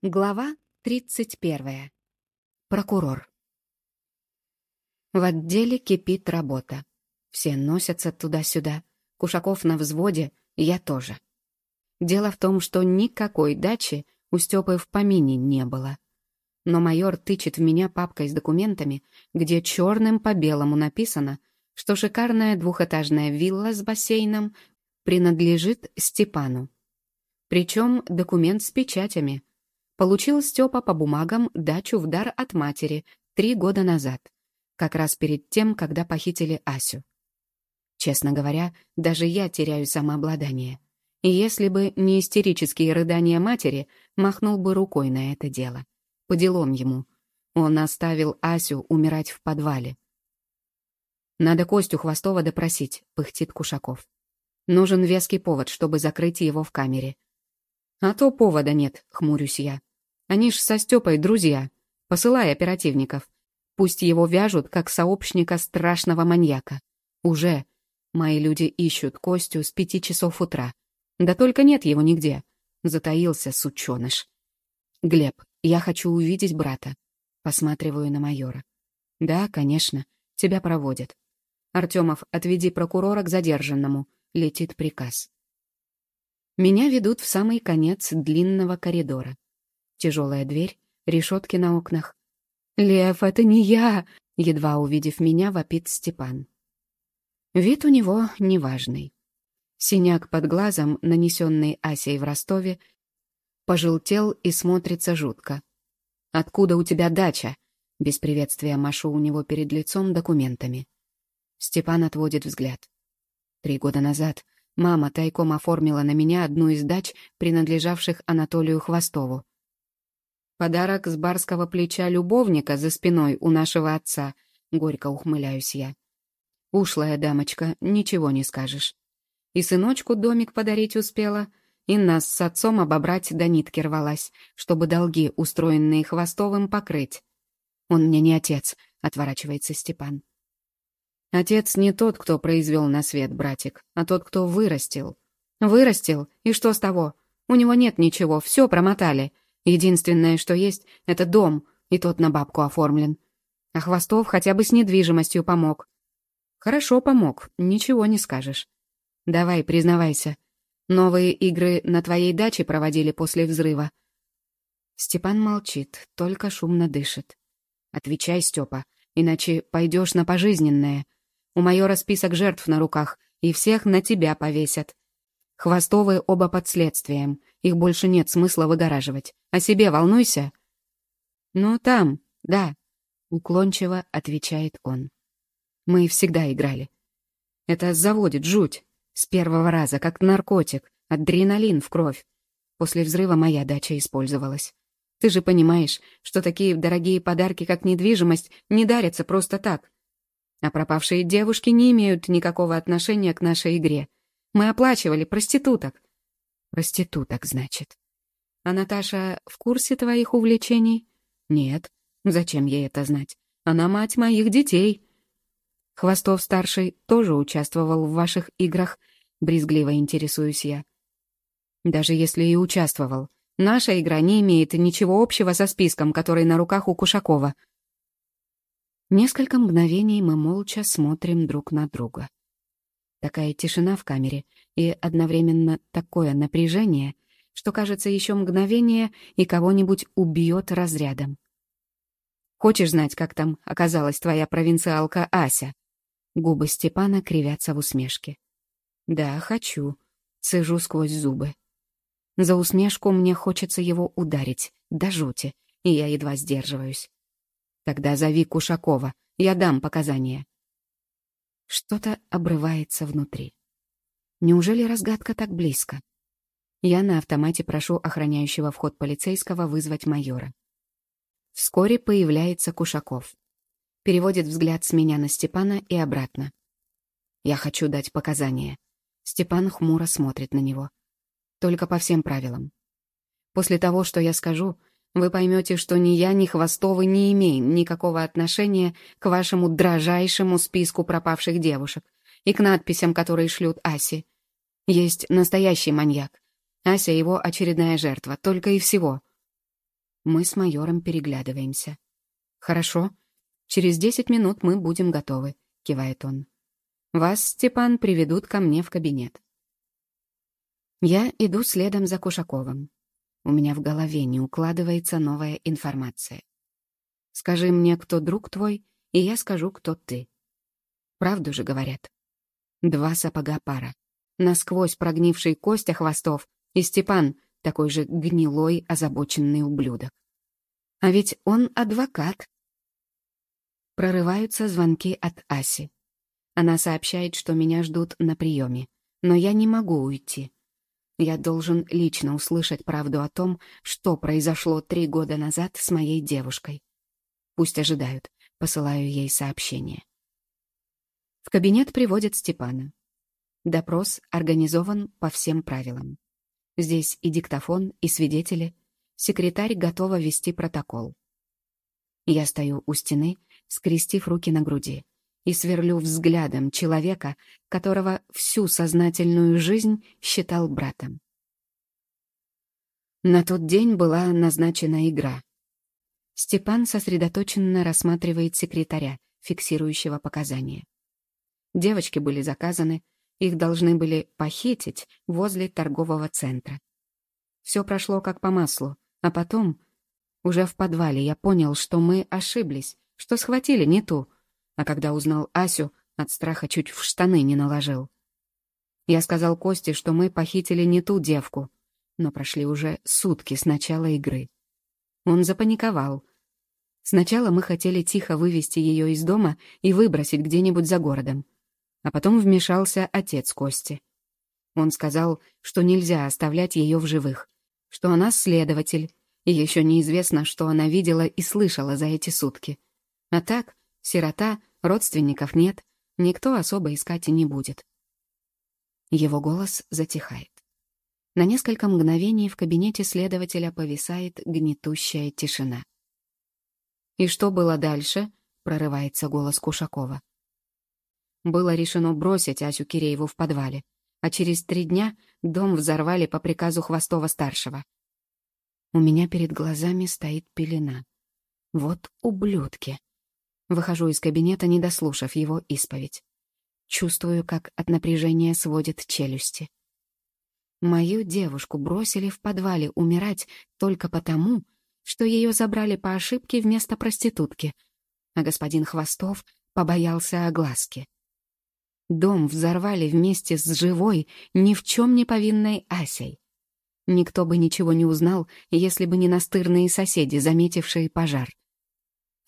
Глава 31. Прокурор. В отделе кипит работа. Все носятся туда-сюда. Кушаков на взводе, я тоже. Дело в том, что никакой дачи у Степы в помине не было. Но майор тычет в меня папкой с документами, где черным по белому написано, что шикарная двухэтажная вилла с бассейном принадлежит Степану. Причем документ с печатями — Получил Степа по бумагам дачу в дар от матери три года назад, как раз перед тем, когда похитили Асю. Честно говоря, даже я теряю самообладание. И если бы не истерические рыдания матери, махнул бы рукой на это дело. По делам ему. Он оставил Асю умирать в подвале. «Надо Костю Хвостова допросить», — пыхтит Кушаков. «Нужен веский повод, чтобы закрыть его в камере». «А то повода нет», — хмурюсь я. Они ж со Степой друзья. Посылай оперативников. Пусть его вяжут, как сообщника страшного маньяка. Уже. Мои люди ищут Костю с пяти часов утра. Да только нет его нигде. Затаился сученыш. Глеб, я хочу увидеть брата. Посматриваю на майора. Да, конечно. Тебя проводят. Артемов, отведи прокурора к задержанному. Летит приказ. Меня ведут в самый конец длинного коридора. Тяжелая дверь, решетки на окнах. «Лев, это не я!» — едва увидев меня, вопит Степан. Вид у него неважный. Синяк под глазом, нанесенный Асей в Ростове, пожелтел и смотрится жутко. «Откуда у тебя дача?» Без приветствия машу у него перед лицом документами. Степан отводит взгляд. Три года назад мама тайком оформила на меня одну из дач, принадлежавших Анатолию Хвостову. Подарок с барского плеча любовника за спиной у нашего отца, горько ухмыляюсь я. Ушлая дамочка, ничего не скажешь. И сыночку домик подарить успела, и нас с отцом обобрать до нитки рвалась, чтобы долги, устроенные Хвостовым, покрыть. Он мне не отец, отворачивается Степан. Отец не тот, кто произвел на свет, братик, а тот, кто вырастил. Вырастил? И что с того? У него нет ничего, все промотали. Единственное, что есть, это дом, и тот на бабку оформлен. А Хвостов хотя бы с недвижимостью помог. Хорошо помог, ничего не скажешь. Давай, признавайся. Новые игры на твоей даче проводили после взрыва. Степан молчит, только шумно дышит. Отвечай, Степа, иначе пойдешь на пожизненное. У майора список жертв на руках, и всех на тебя повесят. Хвостовые оба под следствием. Их больше нет смысла выгораживать. О себе волнуйся. «Ну, там, да», — уклончиво отвечает он. «Мы всегда играли. Это заводит жуть. С первого раза, как наркотик, адреналин в кровь. После взрыва моя дача использовалась. Ты же понимаешь, что такие дорогие подарки, как недвижимость, не дарятся просто так. А пропавшие девушки не имеют никакого отношения к нашей игре. Мы оплачивали проституток. Проституток, значит. А Наташа в курсе твоих увлечений? Нет. Зачем ей это знать? Она мать моих детей. Хвостов-старший тоже участвовал в ваших играх, брезгливо интересуюсь я. Даже если и участвовал, наша игра не имеет ничего общего со списком, который на руках у Кушакова. Несколько мгновений мы молча смотрим друг на друга. Такая тишина в камере и одновременно такое напряжение, что, кажется, еще мгновение и кого-нибудь убьет разрядом. «Хочешь знать, как там оказалась твоя провинциалка Ася?» Губы Степана кривятся в усмешке. «Да, хочу», — цежу сквозь зубы. За усмешку мне хочется его ударить, до жути, и я едва сдерживаюсь. «Тогда зови Кушакова, я дам показания». Что-то обрывается внутри. Неужели разгадка так близко? Я на автомате прошу охраняющего вход полицейского вызвать майора. Вскоре появляется Кушаков. Переводит взгляд с меня на Степана и обратно. Я хочу дать показания. Степан хмуро смотрит на него. Только по всем правилам. После того, что я скажу, вы поймете, что ни я, ни Хвостовы не имеем никакого отношения к вашему дрожайшему списку пропавших девушек и к надписям, которые шлют Асе. Есть настоящий маньяк. Ася — его очередная жертва, только и всего. Мы с майором переглядываемся. «Хорошо. Через десять минут мы будем готовы», — кивает он. «Вас, Степан, приведут ко мне в кабинет». Я иду следом за Кушаковым. У меня в голове не укладывается новая информация. Скажи мне, кто друг твой, и я скажу, кто ты. Правду же говорят. Два сапога пара. Насквозь прогнивший Костя Хвостов и Степан, такой же гнилой, озабоченный ублюдок. А ведь он адвокат. Прорываются звонки от Аси. Она сообщает, что меня ждут на приеме, но я не могу уйти. Я должен лично услышать правду о том, что произошло три года назад с моей девушкой. Пусть ожидают, посылаю ей сообщение. В кабинет приводят Степана. Допрос организован по всем правилам. Здесь и диктофон, и свидетели. Секретарь готова вести протокол. Я стою у стены, скрестив руки на груди, и сверлю взглядом человека, которого всю сознательную жизнь считал братом. На тот день была назначена игра. Степан сосредоточенно рассматривает секретаря, фиксирующего показания. Девочки были заказаны, их должны были похитить возле торгового центра. Все прошло как по маслу, а потом, уже в подвале, я понял, что мы ошиблись, что схватили не ту, а когда узнал Асю, от страха чуть в штаны не наложил. Я сказал Косте, что мы похитили не ту девку, но прошли уже сутки с начала игры. Он запаниковал. Сначала мы хотели тихо вывести ее из дома и выбросить где-нибудь за городом. А потом вмешался отец Кости. Он сказал, что нельзя оставлять ее в живых, что она следователь, и еще неизвестно, что она видела и слышала за эти сутки. А так, сирота, родственников нет, никто особо искать и не будет. Его голос затихает. На несколько мгновений в кабинете следователя повисает гнетущая тишина. «И что было дальше?» — прорывается голос Кушакова. Было решено бросить Асю Кирееву в подвале, а через три дня дом взорвали по приказу Хвостова-старшего. У меня перед глазами стоит пелена. Вот ублюдки. Выхожу из кабинета, не дослушав его исповедь. Чувствую, как от напряжения сводит челюсти. Мою девушку бросили в подвале умирать только потому, что ее забрали по ошибке вместо проститутки, а господин Хвостов побоялся огласки. Дом взорвали вместе с живой, ни в чем не повинной Асей. Никто бы ничего не узнал, если бы не настырные соседи, заметившие пожар.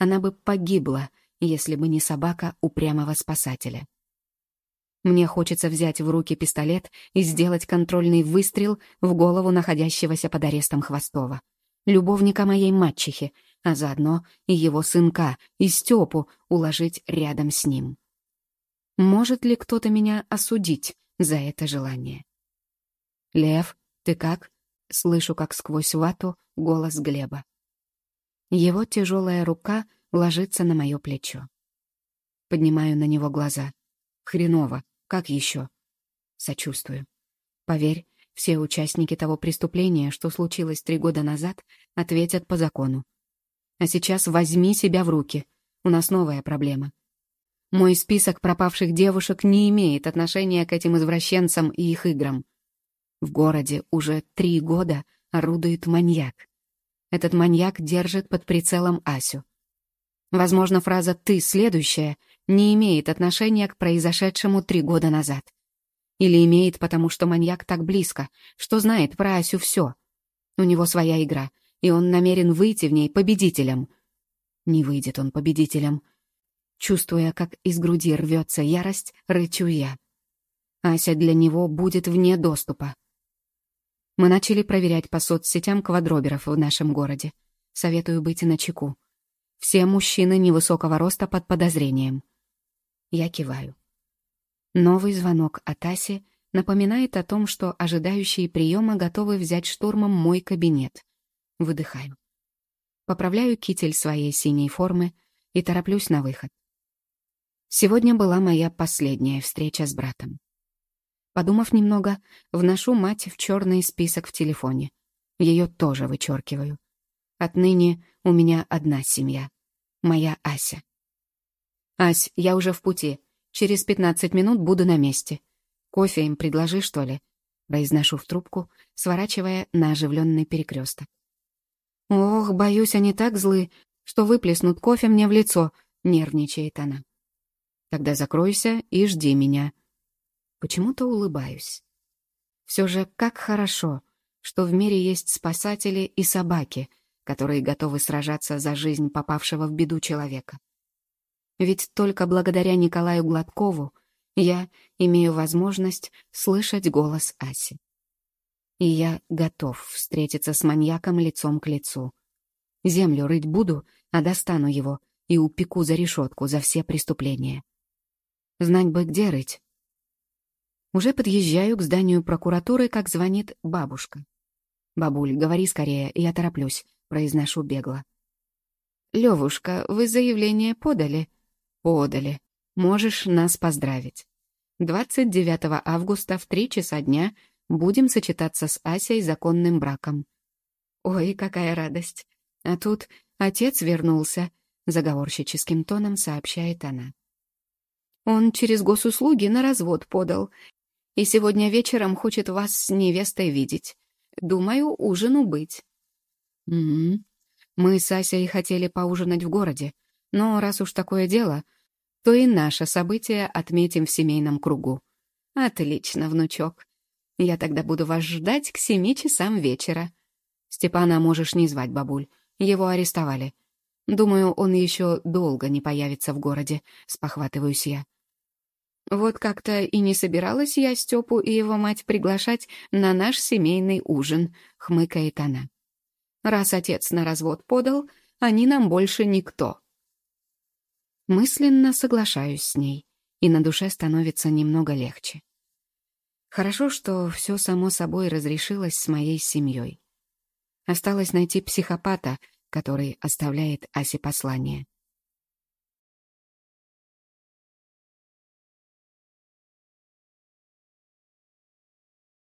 Она бы погибла, если бы не собака упрямого спасателя. Мне хочется взять в руки пистолет и сделать контрольный выстрел в голову находящегося под арестом Хвостова, любовника моей мачехи, а заодно и его сынка, и Степу уложить рядом с ним. Может ли кто-то меня осудить за это желание? «Лев, ты как?» — слышу, как сквозь вату голос Глеба. Его тяжелая рука ложится на мое плечо. Поднимаю на него глаза. Хреново. Как еще? Сочувствую. Поверь, все участники того преступления, что случилось три года назад, ответят по закону. А сейчас возьми себя в руки. У нас новая проблема. Мой список пропавших девушек не имеет отношения к этим извращенцам и их играм. В городе уже три года орудует маньяк. Этот маньяк держит под прицелом Асю. Возможно, фраза «ты следующая» не имеет отношения к произошедшему три года назад. Или имеет, потому что маньяк так близко, что знает про Асю все. У него своя игра, и он намерен выйти в ней победителем. Не выйдет он победителем, Чувствуя, как из груди рвется ярость, рычу я. Ася для него будет вне доступа. Мы начали проверять по соцсетям квадроберов в нашем городе. Советую быть начеку. Все мужчины невысокого роста под подозрением. Я киваю. Новый звонок от Аси напоминает о том, что ожидающие приема готовы взять штурмом мой кабинет. Выдыхаю. Поправляю китель своей синей формы и тороплюсь на выход. Сегодня была моя последняя встреча с братом. Подумав немного, вношу мать в черный список в телефоне. Ее тоже вычеркиваю. Отныне у меня одна семья. Моя Ася. «Ась, я уже в пути. Через пятнадцать минут буду на месте. Кофе им предложи, что ли?» Произношу в трубку, сворачивая на оживленный перекресток. «Ох, боюсь, они так злы, что выплеснут кофе мне в лицо», — нервничает она. «Тогда закройся и жди меня». Почему-то улыбаюсь. Все же как хорошо, что в мире есть спасатели и собаки, которые готовы сражаться за жизнь попавшего в беду человека. Ведь только благодаря Николаю Гладкову я имею возможность слышать голос Аси. И я готов встретиться с маньяком лицом к лицу. Землю рыть буду, а достану его и упеку за решетку за все преступления. Знать бы, где рыть. Уже подъезжаю к зданию прокуратуры, как звонит бабушка. «Бабуль, говори скорее, я тороплюсь», — произношу бегло. «Левушка, вы заявление подали?» «Подали. Можешь нас поздравить. 29 августа в 3 часа дня будем сочетаться с Асей законным браком». «Ой, какая радость! А тут отец вернулся», — заговорщическим тоном сообщает она. «Он через госуслуги на развод подал и сегодня вечером хочет вас с невестой видеть. Думаю, ужину быть». «Угу. Мы с Асей хотели поужинать в городе, но раз уж такое дело, то и наше событие отметим в семейном кругу». «Отлично, внучок. Я тогда буду вас ждать к семи часам вечера». «Степана можешь не звать, бабуль. Его арестовали. Думаю, он еще долго не появится в городе», — спохватываюсь я. Вот как-то и не собиралась я Степу и его мать приглашать на наш семейный ужин, хмыкает она. Раз отец на развод подал, они нам больше никто. Мысленно соглашаюсь с ней, и на душе становится немного легче. Хорошо, что все само собой разрешилось с моей семьей. Осталось найти психопата, который оставляет Асе послание.